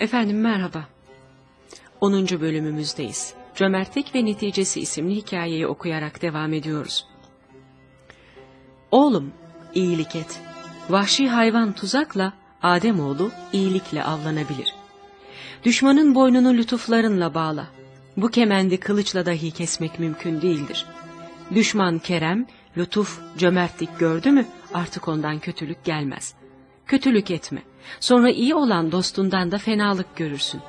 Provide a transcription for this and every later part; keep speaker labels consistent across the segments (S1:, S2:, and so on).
S1: Efendim merhaba. 10. bölümümüzdeyiz. Cömertlik ve Neticesi isimli hikayeyi okuyarak devam ediyoruz. Oğlum, iyilik et. Vahşi hayvan tuzakla, Ademoğlu iyilikle avlanabilir. Düşmanın boynunu lütuflarınla bağla. Bu kemendi kılıçla dahi kesmek mümkün değildir. Düşman kerem, lütuf, cömertlik gördü mü artık ondan kötülük gelmez. Kötülük etme. Sonra iyi olan dostundan da fenalık görürsün.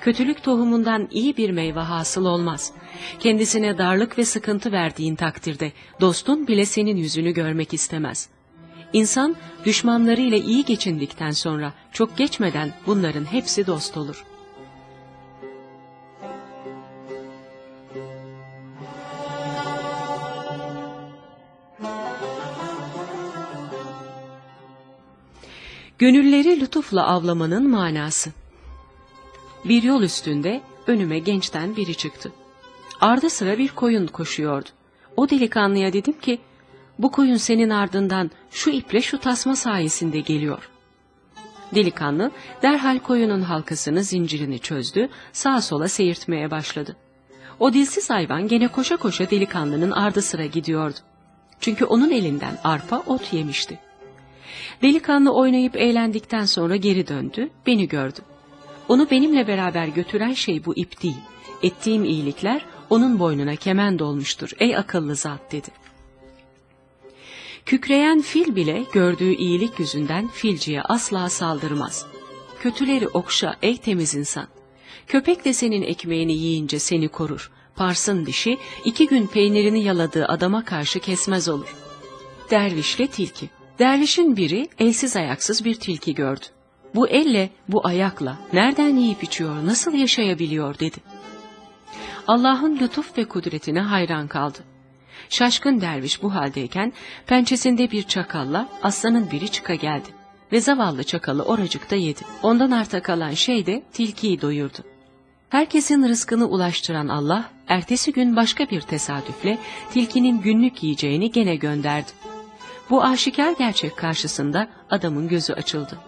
S1: Kötülük tohumundan iyi bir meyve hasıl olmaz. Kendisine darlık ve sıkıntı verdiğin takdirde dostun bile senin yüzünü görmek istemez. İnsan düşmanlarıyla iyi geçindikten sonra çok geçmeden bunların hepsi dost olur. Gönülleri lütufla avlamanın manası. Bir yol üstünde önüme gençten biri çıktı. Arda sıra bir koyun koşuyordu. O delikanlıya dedim ki, bu koyun senin ardından şu iple şu tasma sayesinde geliyor. Delikanlı derhal koyunun halkasını zincirini çözdü, sağa sola seyirtmeye başladı. O dilsiz hayvan gene koşa koşa delikanlının ardı sıra gidiyordu. Çünkü onun elinden arpa ot yemişti. Delikanlı oynayıp eğlendikten sonra geri döndü, beni gördü. Onu benimle beraber götüren şey bu ip değil. Ettiğim iyilikler onun boynuna kemen dolmuştur ey akıllı zat dedi. Kükreyen fil bile gördüğü iyilik yüzünden filciye asla saldırmaz. Kötüleri okşa ey temiz insan. Köpek de senin ekmeğini yiyince seni korur. Parsın dişi iki gün peynirini yaladığı adama karşı kesmez olur. Dervişle tilki. Dervişin biri elsiz ayaksız bir tilki gördü. Bu elle, bu ayakla nereden yiyip içiyor, nasıl yaşayabiliyor dedi. Allah'ın lütuf ve kudretine hayran kaldı. Şaşkın derviş bu haldeyken pençesinde bir çakalla aslanın biri çıka geldi ve zavallı çakalı oracıkta yedi. Ondan arta kalan şey de tilkiyi doyurdu. Herkesin rızkını ulaştıran Allah, ertesi gün başka bir tesadüfle tilkinin günlük yiyeceğini gene gönderdi. Bu aşikar gerçek karşısında adamın gözü açıldı.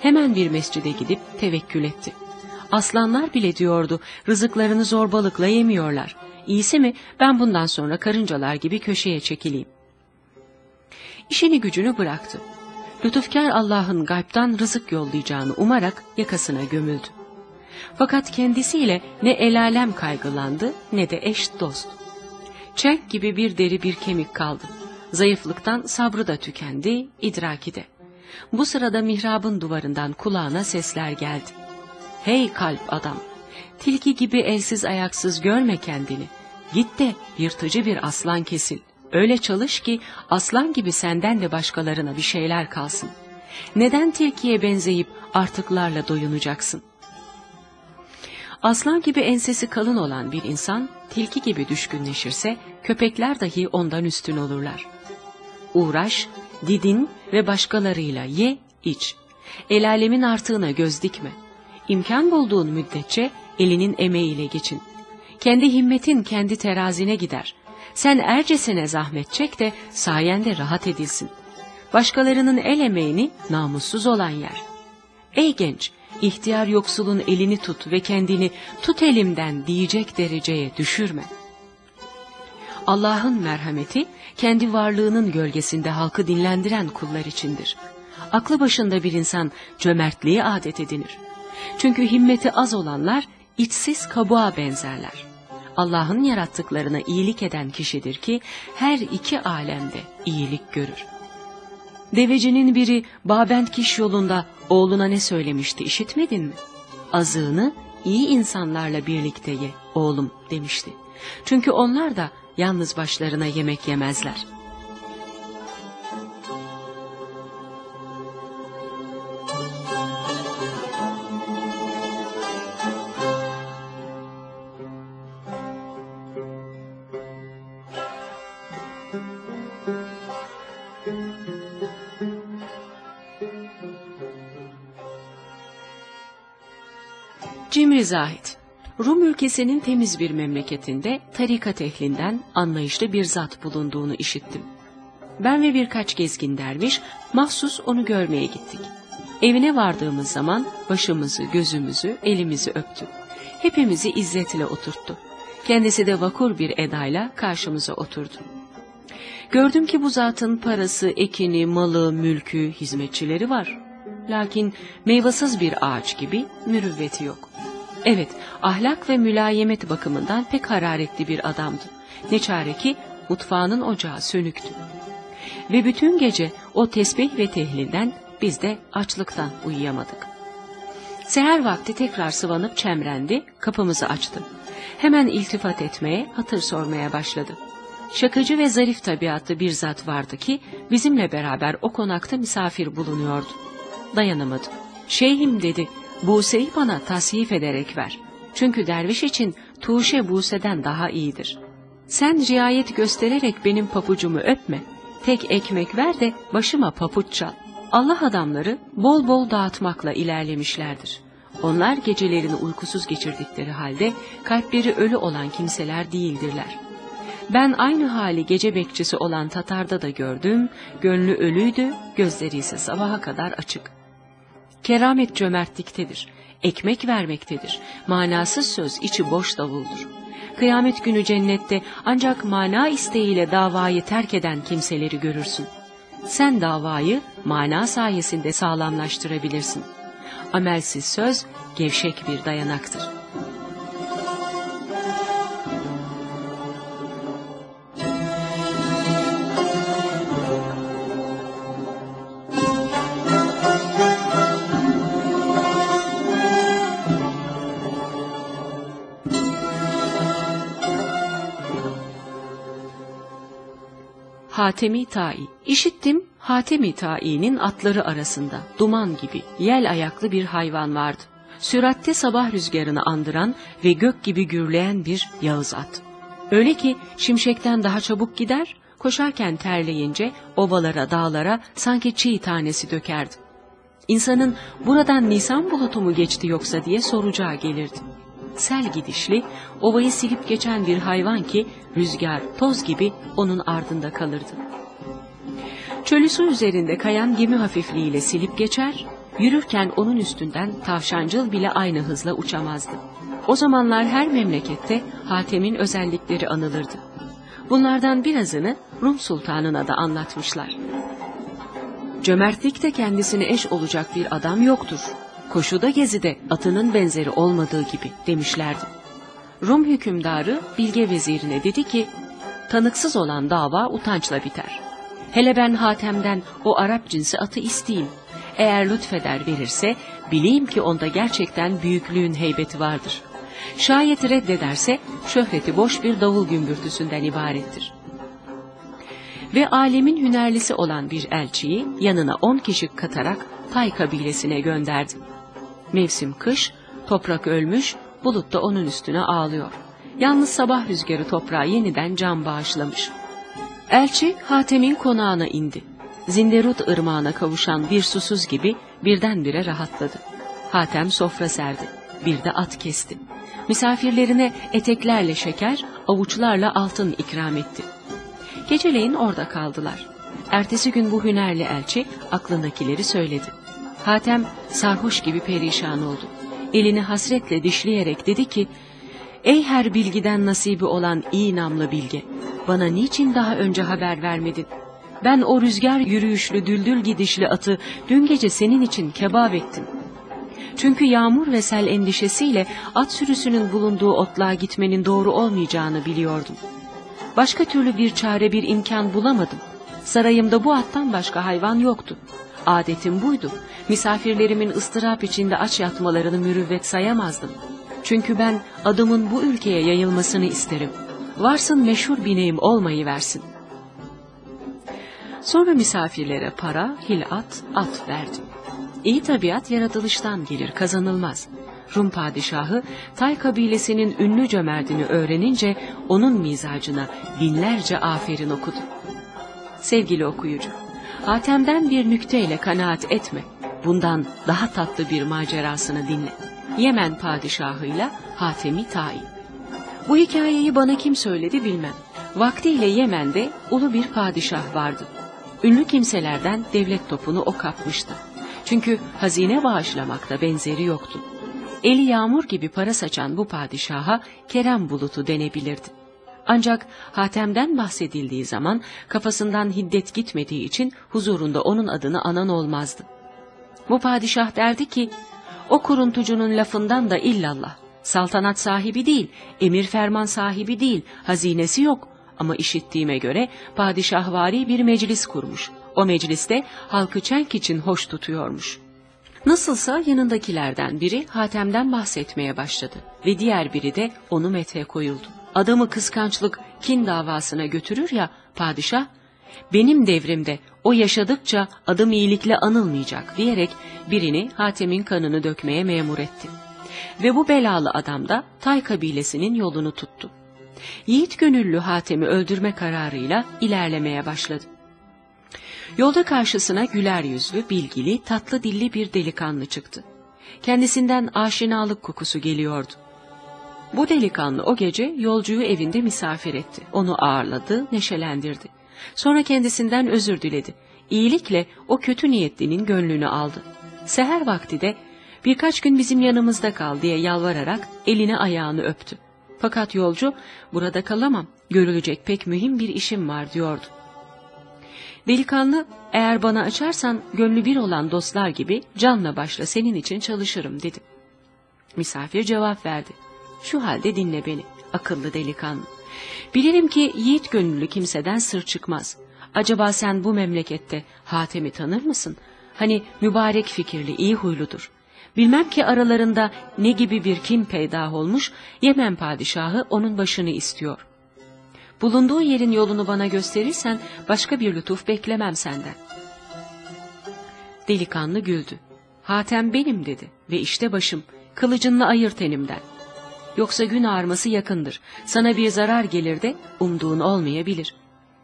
S1: Hemen bir mescide gidip tevekkül etti. Aslanlar bile diyordu, rızıklarını zorbalıkla yemiyorlar. İyisi mi ben bundan sonra karıncalar gibi köşeye çekileyim. İşini gücünü bıraktı. Lütufkar Allah'ın gaybtan rızık yollayacağını umarak yakasına gömüldü. Fakat kendisiyle ne el alem kaygılandı ne de eş dost. Çenk gibi bir deri bir kemik kaldı. Zayıflıktan sabrı da tükendi, idraki de. Bu sırada mihrabın duvarından kulağına sesler geldi. Hey kalp adam! Tilki gibi elsiz ayaksız görme kendini. Git de yırtıcı bir aslan kesil. Öyle çalış ki aslan gibi senden de başkalarına bir şeyler kalsın. Neden tilkiye benzeyip artıklarla doyunacaksın? Aslan gibi ensesi kalın olan bir insan tilki gibi düşkünleşirse köpekler dahi ondan üstün olurlar. Uğraş, didin ve başkalarıyla ye, iç. El alemin artığına göz dikme. İmkan bulduğun müddetçe elinin emeğiyle geçin. Kendi himmetin kendi terazine gider. Sen ercesine zahmet çek de sayende rahat edilsin. Başkalarının el emeğini namussuz olan yer. Ey genç, ihtiyar yoksulun elini tut ve kendini tut elimden diyecek dereceye düşürme. Allah'ın merhameti kendi varlığının gölgesinde halkı dinlendiren kullar içindir. Aklı başında bir insan cömertliğe adet edinir. Çünkü himmeti az olanlar içsiz kabuğa benzerler. Allah'ın yarattıklarına iyilik eden kişidir ki her iki alemde iyilik görür. Devecinin biri Babentkiş yolunda oğluna ne söylemişti işitmedin mi? Azığını iyi insanlarla birlikte ye oğlum demişti. Çünkü onlar da yalnız başlarına yemek yemezler. Cimri Zahid Rum ülkesinin temiz bir memleketinde tarikat ehlinden anlayışlı bir zat bulunduğunu işittim. Ben ve birkaç gezgin derviş mahsus onu görmeye gittik. Evine vardığımız zaman başımızı, gözümüzü, elimizi öptü. Hepimizi izzetle oturttu. Kendisi de vakur bir edayla karşımıza oturdu. Gördüm ki bu zatın parası, ekini, malı, mülkü, hizmetçileri var. Lakin meyvasız bir ağaç gibi mürüvveti yok. Evet, ahlak ve mülayemet bakımından pek hararetli bir adamdı. Ne çare ki mutfağının ocağı sönüktü. Ve bütün gece o tesbih ve tehlilden biz de açlıktan uyuyamadık. Seher vakti tekrar sıvanıp çemrendi, kapımızı açtı. Hemen iltifat etmeye, hatır sormaya başladı. Şakacı ve zarif tabiatlı bir zat vardı ki bizimle beraber o konakta misafir bulunuyordu. Dayanamadı. Şeyhim dedi, Buse'yi bana tasvip ederek ver. Çünkü derviş için Tuşe Buse'den daha iyidir. Sen riayet göstererek benim papucumu öpme. Tek ekmek ver de başıma papuç çal. Allah adamları bol bol dağıtmakla ilerlemişlerdir. Onlar gecelerini uykusuz geçirdikleri halde kalpleri ölü olan kimseler değildirler. Ben aynı hali gece bekçisi olan Tatar'da da gördüm, gönlü ölüydü, gözleri ise sabaha kadar açık. Keramet cömertliktedir, ekmek vermektedir, manasız söz içi boş davuldur. Kıyamet günü cennette ancak mana isteğiyle davayı terk eden kimseleri görürsün. Sen davayı mana sayesinde sağlamlaştırabilirsin. Amelsiz söz gevşek bir dayanaktır. Hatemi Tai. İşittim Hatemi Tai'nin atları arasında duman gibi yel ayaklı bir hayvan vardı. Süratte sabah rüzgarını andıran ve gök gibi gürleyen bir yağız at. Öyle ki şimşekten daha çabuk gider, koşarken terleyince ovalara, dağlara sanki çiğ tanesi dökerdi. İnsanın buradan Nisan bulutu mu geçti yoksa diye soracağı gelirdi sel gidişli, ovayı silip geçen bir hayvan ki rüzgar, toz gibi onun ardında kalırdı. Çölü su üzerinde kayan gemi hafifliğiyle silip geçer, yürürken onun üstünden tavşancıl bile aynı hızla uçamazdı. O zamanlar her memlekette Hatem'in özellikleri anılırdı. Bunlardan birazını Rum Sultanı'na da anlatmışlar. Cömertlikte kendisine eş olacak bir adam yoktur koşuda gezide atının benzeri olmadığı gibi demişlerdi. Rum hükümdarı Bilge vezirine dedi ki, tanıksız olan dava utançla biter. Hele ben Hatem'den o Arap cinsi atı isteyeyim. Eğer lütfeder verirse bileyim ki onda gerçekten büyüklüğün heybeti vardır. Şayet reddederse şöhreti boş bir davul gümbürtüsünden ibarettir. Ve alemin hünerlisi olan bir elçiyi yanına on kişi katarak Tay kabilesine gönderdi. Mevsim kış, toprak ölmüş, bulut da onun üstüne ağlıyor. Yalnız sabah rüzgarı toprağa yeniden can bağışlamış. Elçi Hatem'in konağına indi. Zinderut ırmağına kavuşan bir susuz gibi birdenbire rahatladı. Hatem sofra serdi. Bir de at kesti. Misafirlerine eteklerle şeker, avuçlarla altın ikram etti. Geceleyin orada kaldılar. Ertesi gün bu hünerli elçi aklındakileri söyledi. Hatem sarhoş gibi perişan oldu. Elini hasretle dişleyerek dedi ki, Ey her bilgiden nasibi olan iyi namlı bilge, bana niçin daha önce haber vermedin? Ben o rüzgar yürüyüşlü düldül gidişli atı dün gece senin için kebap ettim. Çünkü yağmur ve sel endişesiyle at sürüsünün bulunduğu otluğa gitmenin doğru olmayacağını biliyordum. Başka türlü bir çare bir imkan bulamadım. Sarayımda bu attan başka hayvan yoktu. Adetim buydu. Misafirlerimin ıstırap içinde aç yatmalarını mürüvvet sayamazdım. Çünkü ben adımın bu ülkeye yayılmasını isterim. Varsın meşhur bineğim olmayı versin. Sonra misafirlere para, hilat, at verdim. İyi tabiat yaratılıştan gelir, kazanılmaz. Rum padişahı Tay kabilesinin ünlü cömertini öğrenince onun mizacına binlerce aferin okudu. Sevgili okuyucu, Hatem'den bir nükteyle kanaat etme. Bundan daha tatlı bir macerasını dinle. Yemen padişahıyla Hatemi Tai. Bu hikayeyi bana kim söyledi bilmem. Vaktiyle Yemen'de ulu bir padişah vardı. Ünlü kimselerden devlet topunu o kapmıştı. Çünkü hazine bağışlamakta benzeri yoktu. Eli yağmur gibi para saçan bu padişaha kerem bulutu denebilirdi. Ancak Hatem'den bahsedildiği zaman kafasından hiddet gitmediği için huzurunda onun adını anan olmazdı. Bu padişah derdi ki, o kuruntucunun lafından da illallah, saltanat sahibi değil, emir ferman sahibi değil, hazinesi yok ama işittiğime göre padişahvari bir meclis kurmuş. O mecliste halkı çenk için hoş tutuyormuş. Nasılsa yanındakilerden biri Hatem'den bahsetmeye başladı ve diğer biri de onu methe koyuldu. Adamı kıskançlık, kin davasına götürür ya padişah, benim devrimde o yaşadıkça adım iyilikle anılmayacak diyerek birini Hatem'in kanını dökmeye memur etti. Ve bu belalı adam da Tay kabilesinin yolunu tuttu. Yiğit gönüllü Hatem'i öldürme kararıyla ilerlemeye başladı. Yolda karşısına güler yüzlü, bilgili, tatlı dilli bir delikanlı çıktı. Kendisinden aşinalık kokusu geliyordu. Bu delikanlı o gece yolcuyu evinde misafir etti. Onu ağırladı, neşelendirdi. Sonra kendisinden özür diledi. İyilikle o kötü niyetlinin gönlünü aldı. Seher vakti de birkaç gün bizim yanımızda kal diye yalvararak elini ayağını öptü. Fakat yolcu burada kalamam, görülecek pek mühim bir işim var diyordu. Delikanlı eğer bana açarsan gönlü bir olan dostlar gibi canla başla senin için çalışırım dedi. Misafir cevap verdi. Şu halde dinle beni akıllı delikanlı. Bilirim ki yiğit gönüllü kimseden sır çıkmaz. Acaba sen bu memlekette Hatem'i tanır mısın? Hani mübarek fikirli, iyi huyludur. Bilmem ki aralarında ne gibi bir kin peydah olmuş, Yemen padişahı onun başını istiyor. Bulunduğu yerin yolunu bana gösterirsen başka bir lütuf beklemem senden. Delikanlı güldü. Hatem benim dedi ve işte başım, kılıcınla ayır tenimden. Yoksa gün ağarması yakındır, sana bir zarar gelir de umduğun olmayabilir.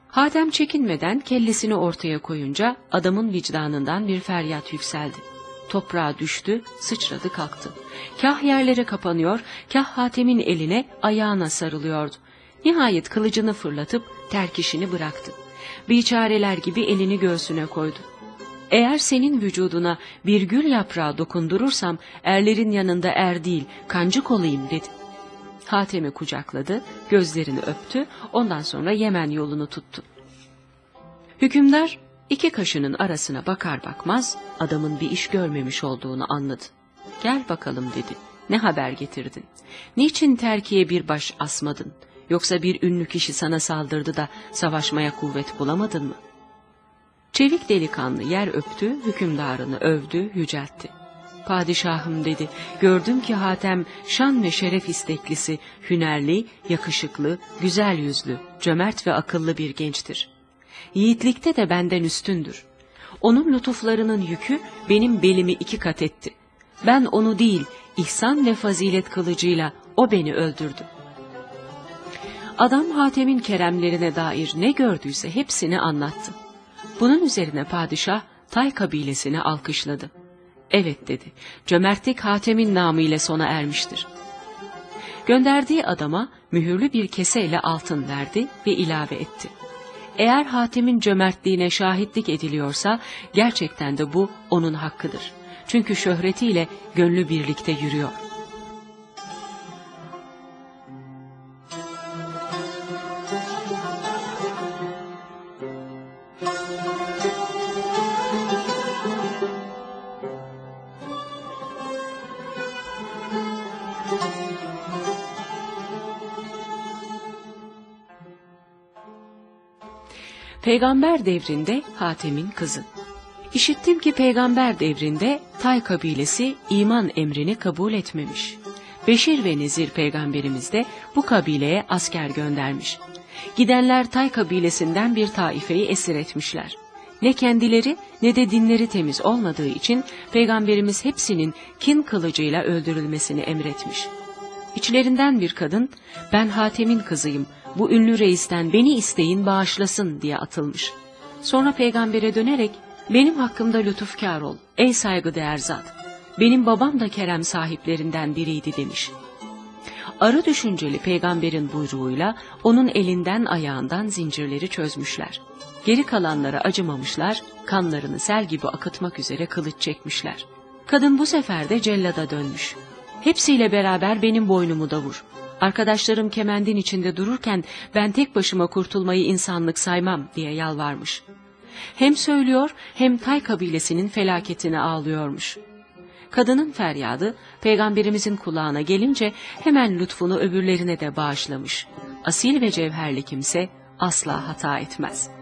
S1: Hatem çekinmeden kellesini ortaya koyunca adamın vicdanından bir feryat yükseldi. Toprağa düştü, sıçradı kalktı. Kah yerlere kapanıyor, kah Hatem'in eline, ayağına sarılıyordu. Nihayet kılıcını fırlatıp terk işini bıraktı. Biçareler gibi elini göğsüne koydu. Eğer senin vücuduna bir gül yaprağı dokundurursam erlerin yanında er değil kancık olayım dedi. Hatem'i kucakladı, gözlerini öptü, ondan sonra Yemen yolunu tuttu. Hükümdar iki kaşının arasına bakar bakmaz adamın bir iş görmemiş olduğunu anladı. Gel bakalım dedi. Ne haber getirdin? Niçin terkiye bir baş asmadın? Yoksa bir ünlü kişi sana saldırdı da savaşmaya kuvvet bulamadın mı? Çevik delikanlı yer öptü, hükümdarını övdü, yüceltti. Padişahım dedi, gördüm ki Hatem şan ve şeref isteklisi, hünerli, yakışıklı, güzel yüzlü, cömert ve akıllı bir gençtir. Yiğitlikte de benden üstündür. Onun lütuflarının yükü benim belimi iki kat etti. Ben onu değil, ihsan ve fazilet kılıcıyla o beni öldürdü. Adam Hatem'in keremlerine dair ne gördüyse hepsini anlattı. Bunun üzerine padişah Tay kabilesini alkışladı. Evet dedi, cömertlik Hatem'in namıyla sona ermiştir. Gönderdiği adama mühürlü bir keseyle altın verdi ve ilave etti. Eğer Hatem'in cömertliğine şahitlik ediliyorsa gerçekten de bu onun hakkıdır. Çünkü şöhretiyle gönlü birlikte yürüyor.'' Peygamber devrinde Hatem'in kızı. İşittim ki peygamber devrinde Tay kabilesi iman emrini kabul etmemiş. Beşir ve Nezir peygamberimiz de bu kabileye asker göndermiş. Gidenler Tay kabilesinden bir taifeyi esir etmişler. Ne kendileri ne de dinleri temiz olmadığı için peygamberimiz hepsinin kin kılıcıyla öldürülmesini emretmiş. İçlerinden bir kadın ben Hatem'in kızıyım bu ünlü reisten beni isteyin bağışlasın diye atılmış. Sonra peygambere dönerek benim hakkımda lütufkar ol ey saygıdeğer zat. Benim babam da kerem sahiplerinden biriydi demiş. Arı düşünceli peygamberin buyruğuyla onun elinden ayağından zincirleri çözmüşler. Geri kalanlara acımamışlar, kanlarını sel gibi akıtmak üzere kılıç çekmişler. Kadın bu sefer de cellada dönmüş. Hepsiyle beraber benim boynumu da vur. Arkadaşlarım kemendin içinde dururken ben tek başıma kurtulmayı insanlık saymam diye yalvarmış. Hem söylüyor hem Tay kabilesinin felaketini ağlıyormuş. Kadının feryadı peygamberimizin kulağına gelince hemen lütfunu öbürlerine de bağışlamış. Asil ve cevherli kimse asla hata etmez.''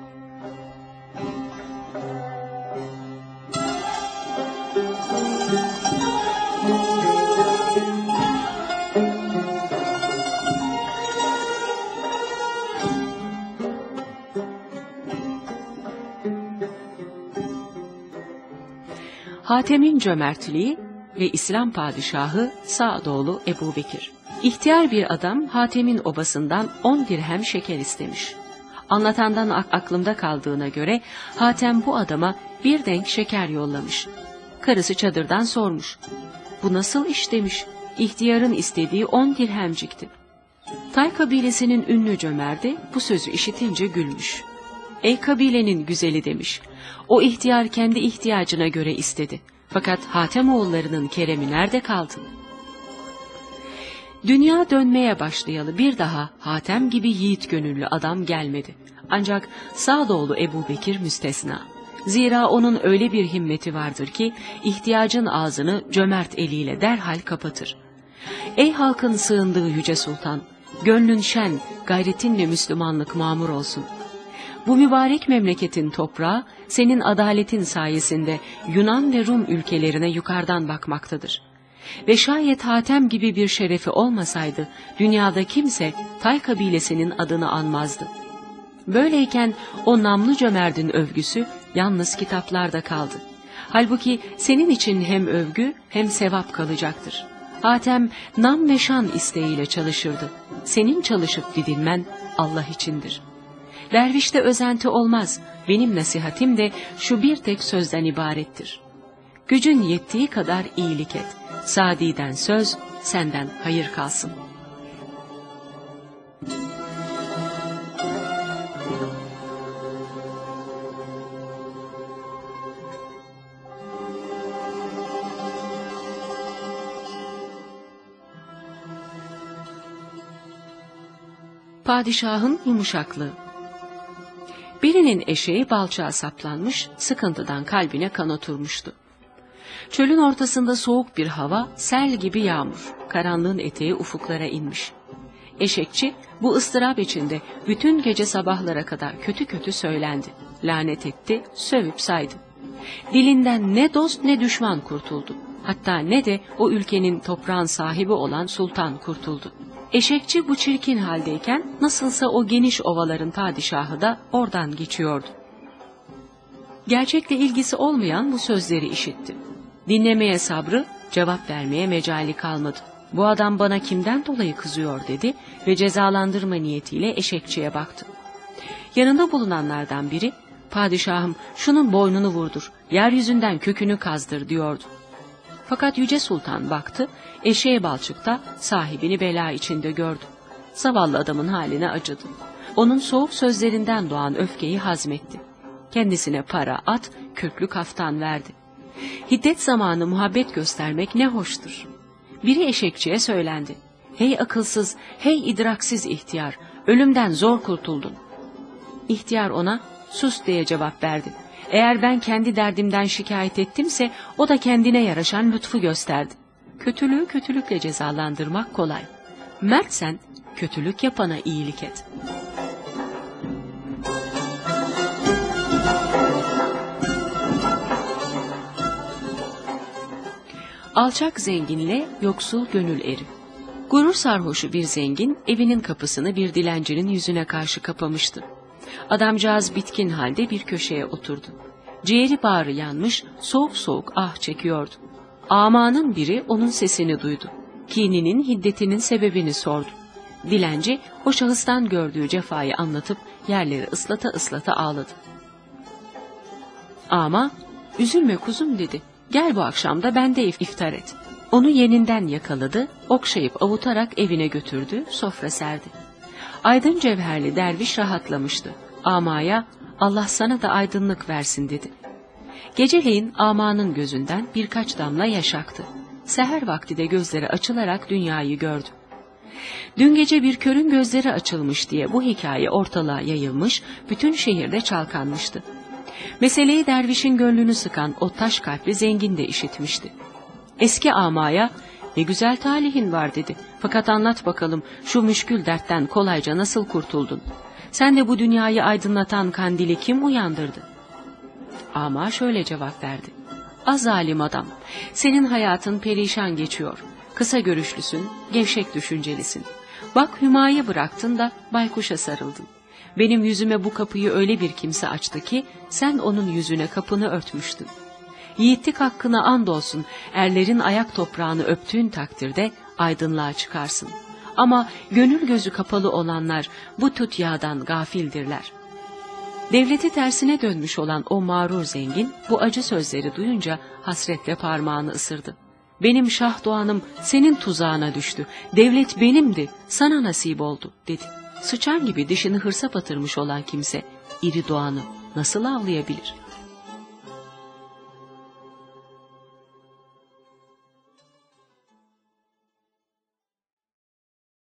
S1: Hatem'in cömertliği ve İslam padişahı Sa'doğlu Ebu Bekir. İhtiyar bir adam Hatem'in obasından on dirhem şeker istemiş. Anlatandan aklımda kaldığına göre Hatem bu adama bir denk şeker yollamış. Karısı çadırdan sormuş. Bu nasıl iş demiş. İhtiyarın istediği on dirhemcikti. Tay kabilesinin ünlü cömerdi bu sözü işitince gülmüş. Ey kabilenin güzeli demiş. O ihtiyar kendi ihtiyacına göre istedi. Fakat Hatemoğullarının keremi nerede kaldı? Dünya dönmeye başlayalı bir daha Hatem gibi yiğit gönüllü adam gelmedi. Ancak Sağdoğlu Ebu Bekir müstesna. Zira onun öyle bir himmeti vardır ki ihtiyacın ağzını cömert eliyle derhal kapatır. Ey halkın sığındığı yüce sultan, gönlün şen, gayretinle Müslümanlık mamur olsun.'' Bu mübarek memleketin toprağı senin adaletin sayesinde Yunan ve Rum ülkelerine yukarıdan bakmaktadır. Ve şayet Hatem gibi bir şerefi olmasaydı dünyada kimse Tay kabilesinin adını anmazdı. Böyleyken o namlı cömertin övgüsü yalnız kitaplarda kaldı. Halbuki senin için hem övgü hem sevap kalacaktır. Hatem nam ve şan isteğiyle çalışırdı. Senin çalışıp didinmen Allah içindir.'' Dervişte özenti olmaz. Benim nasihatim de şu bir tek sözden ibarettir. Gücün yettiği kadar iyilik et. Sadi'den söz, senden hayır kalsın. Padişahın yumuşaklığı Birinin eşeği balçağa saplanmış, sıkıntıdan kalbine kan oturmuştu. Çölün ortasında soğuk bir hava, sel gibi yağmur, karanlığın eteği ufuklara inmiş. Eşekçi bu ıstırap içinde bütün gece sabahlara kadar kötü kötü söylendi, lanet etti, sövüp saydı. Dilinden ne dost ne düşman kurtuldu. Hatta ne de o ülkenin toprağın sahibi olan sultan kurtuldu. Eşekçi bu çirkin haldeyken nasılsa o geniş ovaların padişahı da oradan geçiyordu. Gerçekle ilgisi olmayan bu sözleri işitti. Dinlemeye sabrı, cevap vermeye mecali kalmadı. Bu adam bana kimden dolayı kızıyor dedi ve cezalandırma niyetiyle eşekçiye baktı. Yanında bulunanlardan biri, padişahım şunun boynunu vurdur, yeryüzünden kökünü kazdır diyordu. Fakat Yüce Sultan baktı, eşeğe balçıkta sahibini bela içinde gördü. Zavallı adamın haline acıdı. Onun soğuk sözlerinden doğan öfkeyi hazmetti. Kendisine para, at, kürklü kaftan verdi. Hiddet zamanı muhabbet göstermek ne hoştur. Biri eşekçiye söylendi. Hey akılsız, hey idraksiz ihtiyar, ölümden zor kurtuldun. İhtiyar ona sus diye cevap verdi. Eğer ben kendi derdimden şikayet ettimse o da kendine yaraşan lütfu gösterdi. Kötülüğü kötülükle cezalandırmak kolay. Mertsen kötülük yapana iyilik et. Alçak zenginle yoksul gönül eri. Gurur sarhoşu bir zengin evinin kapısını bir dilencinin yüzüne karşı kapamıştı. Adamcağız bitkin halde bir köşeye oturdu. Ciğeri bağrı yanmış, soğuk soğuk ah çekiyordu. Amanın biri onun sesini duydu. Kininin hiddetinin sebebini sordu. Dilenci o şahıstan gördüğü cefayı anlatıp yerleri ıslata ıslata ağladı. Ama üzülme kuzum dedi. Gel bu akşam da bende iftar et. Onu yeninden yakaladı, okşayıp avutarak evine götürdü, sofra serdi. Aydın cevherli derviş rahatlamıştı. Amaya Allah sana da aydınlık versin dedi. Geceleyin amanın gözünden birkaç damla yaş aktı. Seher vakti de gözleri açılarak dünyayı gördü. Dün gece bir körün gözleri açılmış diye bu hikaye ortalığa yayılmış, bütün şehirde çalkanmıştı. Meseleyi dervişin gönlünü sıkan o taş kalpli zengin de işitmişti. Eski amaya ne güzel talihin var dedi. Fakat anlat bakalım şu müşkül dertten kolayca nasıl kurtuldun? Sen de bu dünyayı aydınlatan kandili kim uyandırdı? Ama şöyle cevap verdi. Az zalim adam, senin hayatın perişan geçiyor. Kısa görüşlüsün, gevşek düşüncelisin. Bak Hümayı bıraktın da baykuşa sarıldın. Benim yüzüme bu kapıyı öyle bir kimse açtı ki sen onun yüzüne kapını örtmüştün. Yiğitlik hakkına andolsun erlerin ayak toprağını öptüğün takdirde aydınlığa çıkarsın. Ama gönül gözü kapalı olanlar bu tutyadan gafildirler. Devleti tersine dönmüş olan o mağrur zengin bu acı sözleri duyunca hasretle parmağını ısırdı. Benim şah doğanım senin tuzağına düştü. Devlet benimdi, sana nasip oldu dedi. Sıçan gibi dişini hırsa batırmış olan kimse iri doğanı nasıl avlayabilir?''